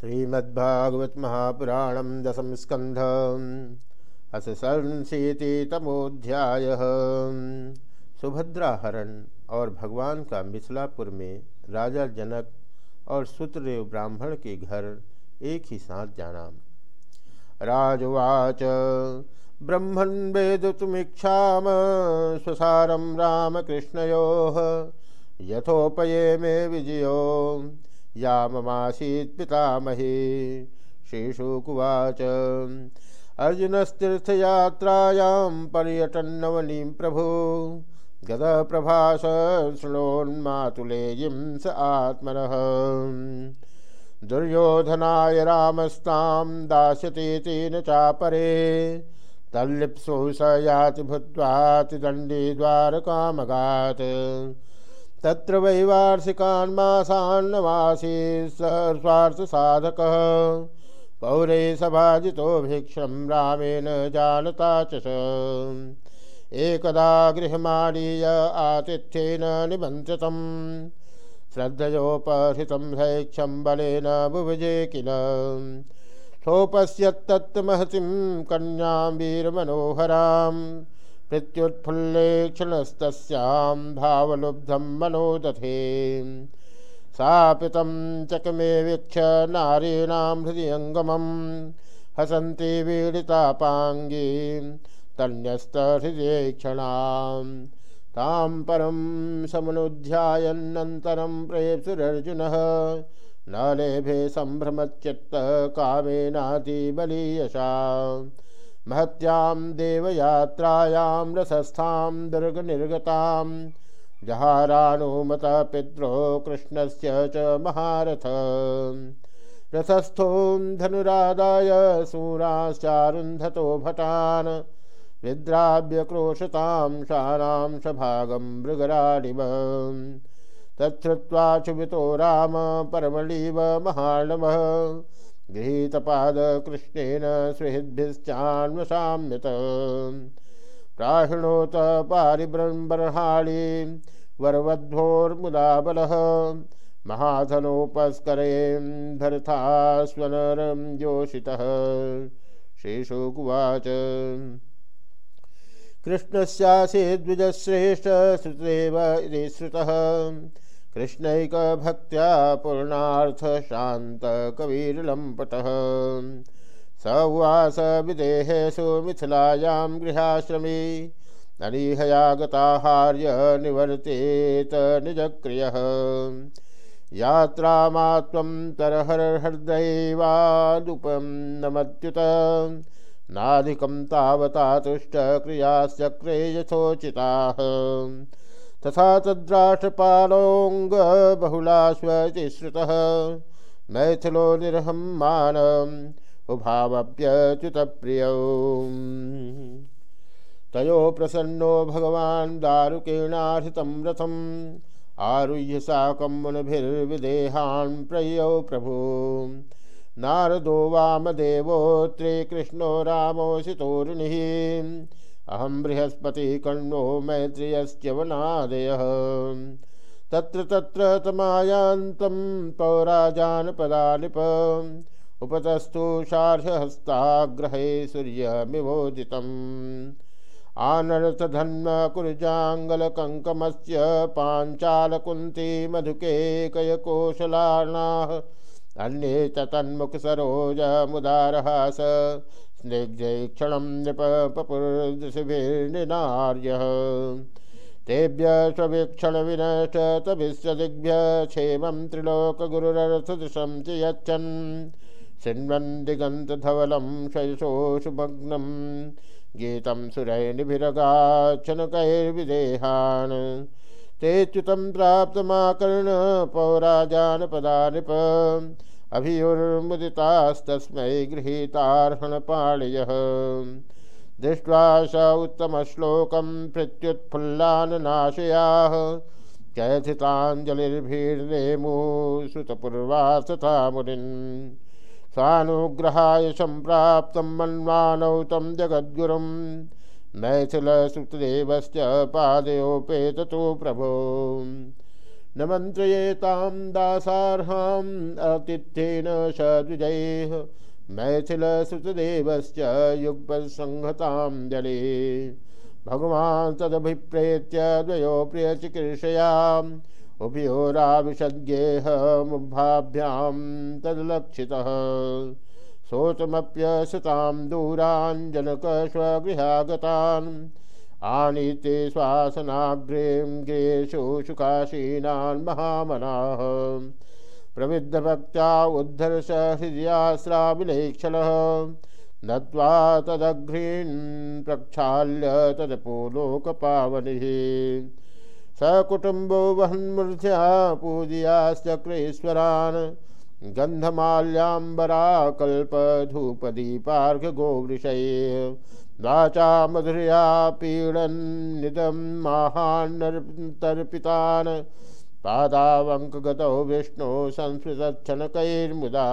श्रीमद्भागवत महापुराणम दशम स्कंध असंशीतितमोध्याय सुभद्राहरण और भगवान का मिथिलापुर में राजा जनक और सूत्रदेव ब्राह्मण के घर एक ही साथ जाना। राजवाच वेद तुमीक्षा स्वसारम रामकृष्णयो, यथोपये मे विजयो। या ममासीत् पितामही श्रीशुकुवाच अर्जुनस्तीर्थयात्रायां पर्यटन्नवनीं प्रभु। गदप्रभास शृणोन्मातुलेयीं स आत्मनः। दुर्योधनाय रामस्तां दास्यतीति न चापरे। तल्लिप्सु स याति भूत्वातिदण्डी द्वारकामगात्। तत्र वैवार्षिकान् मासान्नवासी स्वार्थसाधकः। पौरे सभाजितो भिक्षं रामेण जानता च एकदा गृहमाणीय आतिथ्येन निमन्त्रितम् श्रद्धयोपहृतं भैक्षं बलेन बुभुजे किल। सोपश्यत्तत्महतीं कन्यां वीरमनोहराम्। प्रत्युत्फुल्लेक्षणस्तस्यां भावलुब्धं मनोदधे। सापितं चकमे वीक्ष नारीणां हृदयङ्गमं हसन्ति वीडितापाङ्गी तन्यस्तहृदयेक्षणां। तां परं समनुध्यायन्नन्तरं प्रेप्सुरर्जुनः न लेभे सम्भ्रमच्चित्तकामेनातिबलीयशा महत्यां देवयात्रायां रसस्थां दुर्गनिर्गतां। जहारानुमत पित्रो कृष्णस्य च महारथ। रथस्थों धनुरादाय सूराश्चारुन्धतो भटान्। विद्राव्यक्रोशतां शानां सभागं मृगराडिव तच्छ्रुत्वा क्षुभितो राम परमलीव महाणवः। गृहीतपादकृष्णेन सुहृद्भिश्चान्वसाम्यत प्राहिणोत पारिब्रह्मर्हाळी वरवध्वोर्मुदा बलः महाधनोपस्करें धरथास्वनरं योषितः। श्रीशुकुवाच। कृष्णस्यासे द्विजश्रेष्ठ श्रुतेव इति श्रुतः। कृष्णैक भक्त्या पूर्णार्थ शांत कवीरलंपटः स उवास विदेहेषु मिथिलायां गृहाश्रमी अनीहया गताहार्य निवर्तेत निजक्रियः। यात्रामात्वं तरहरहृदैवादुपं नमत्युत। नाधिकं तावता तुष्टक्रियाश्चक्रे यथोचिताः। तथा तद्राष्ट्रपालोऽङ्ग बहुलाश्वति श्रुतः। मैथिलो निर्हं मानम्, उभावप्यच्युतप्रियौ। तयो प्रसन्नो भगवान् दारुकेणार्हितं रथम्, आरुह्य साकं मुनिभिर्विदेहान् प्रयौ प्रभु। नारदो वामदेवोऽत्रे कृष्णो रामोऽसितोरुणिः अहम बृहस्पति कर्णो मैत्रियस्य वनादयः। तत्र तत्र तमायान्तं पौराजानपदानिप। उपतस्तु शार्हस्ताग्रहे सूर्यमिवोदितम्। आनर्थधन्मकुर्जाङ्गलकङ्कमस्य पाञ्चालकुन्ती मधुकेकयकोशलानाः अन्ये च तन्मुखसरोजमुदारहास स्निग्धैक्षणं नृपपुरदृशिभिर्निनार्यः तेभ्य स्ववीक्षणविनष्टतभिस्वदिग्भ्य क्षेमं त्रिलोकगुरुरर्थदृशं च यच्छन्। शृण्वन् दिगन्तधवलं शयशोषुमग्नं गीतं सुरैर्निभिरगाच्छनकैर्विदेहान् ते च्युतं प्राप्तमाकर्ण पौराजानपदा नृप अभियुर्मुदितास्तस्मै गृहीतार्हणपाणयः। दृष्ट्वा स उत्तमश्लोकं प्रत्युत्फुल्लाननाशयाः। जयथिताञ्जलिर्भिर्नेमु श्रुतपूर्वास्तथा मुनिन् स्वानुग्रहाय सम्प्राप्तं मन्वानौ तं जगद्गुरुं। मैथिलसुतदेवस्य पादयोपेततो प्रभो। न मन्त्रयेतां दासार्हाम् आतिथ्येन सद्विजैः मैथिलसुतदेवश्च युगपत्संहतां जले। भगवान् तदभिप्रेत्य द्वयो प्रियचिकीर्षयाम् उभयोराविशद्गेहमुभाभ्यां तदलक्षितः। सोचमप्यसतां दूराञ्जनकस्वगृहागतान् आनीते श्वासनाग्रें गिरेषु सुखासीनान् महामनाः। प्रविद्धभक्त्या उद्धर्ष हृदयाश्राविलेक्षणः नत्वा तदघ्रीन् प्रक्षाल्य तदपो लोकपावनिः। सकुटुम्बो वहन्मूर्ध्या पूजयाश्चक्रेश्वरान् गन्धमाल्याम्बराकल्पधूपदीपार्घगोवृषये वाचा मधुर्या पीडन्निदं माहान्नर्पितान् पादावङ्कगतौ विष्णु संस्कृतच्छनकैर्मुदा।